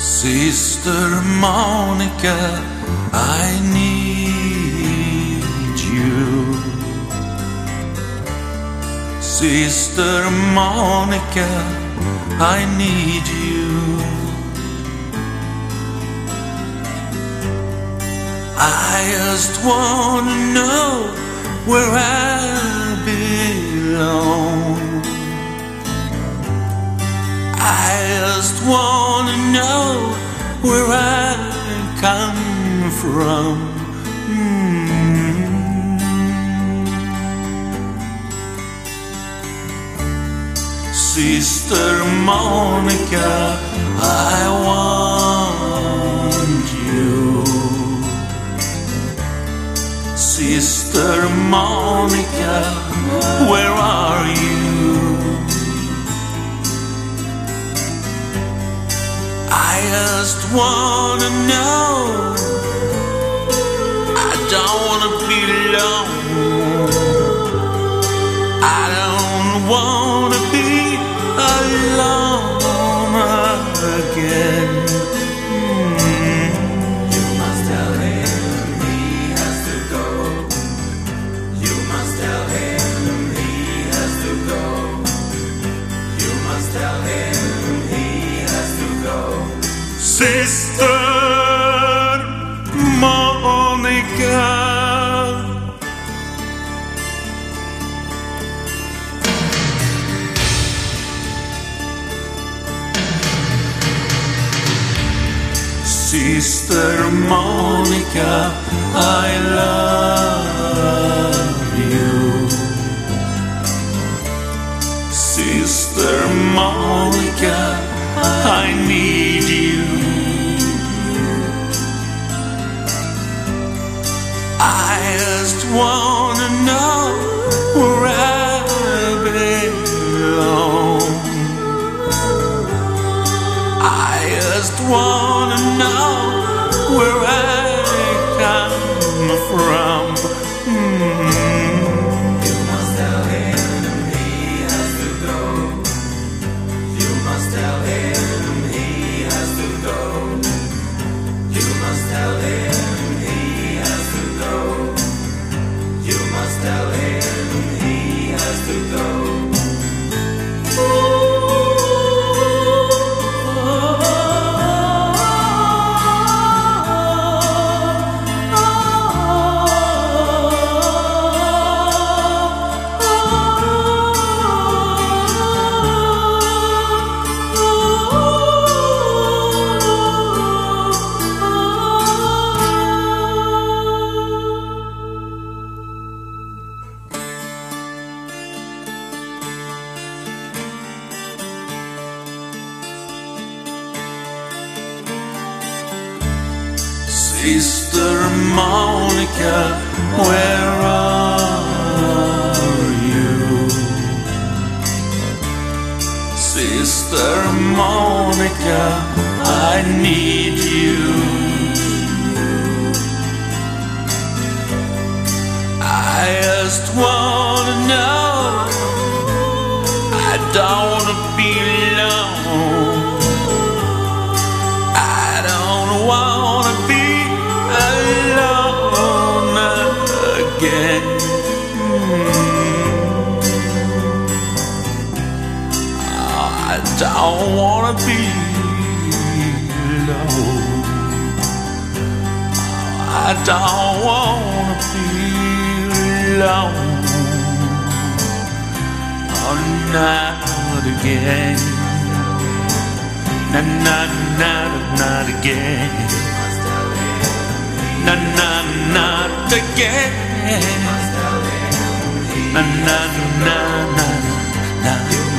Sister Monica, I need you. Sister Monica, I need you. I just wanna know where I belong. I just wanna know where I come from. Mm. Sister Monica, I want you. Sister Monica, where are you? Just wanna know. I don't wanna be alone. I don't wanna be alone again. Mm. Sister Monica. Sister Monica, I love I just wanna know where I belong. I just wanna Sister Monica, where are you? Sister Monica, I need you. I just wanna know. I don't again. Hmm. I don't wanna be alone. I don't wanna be alone. Oh, not again. Not, not, not, not again. Not, not, not again na na na na na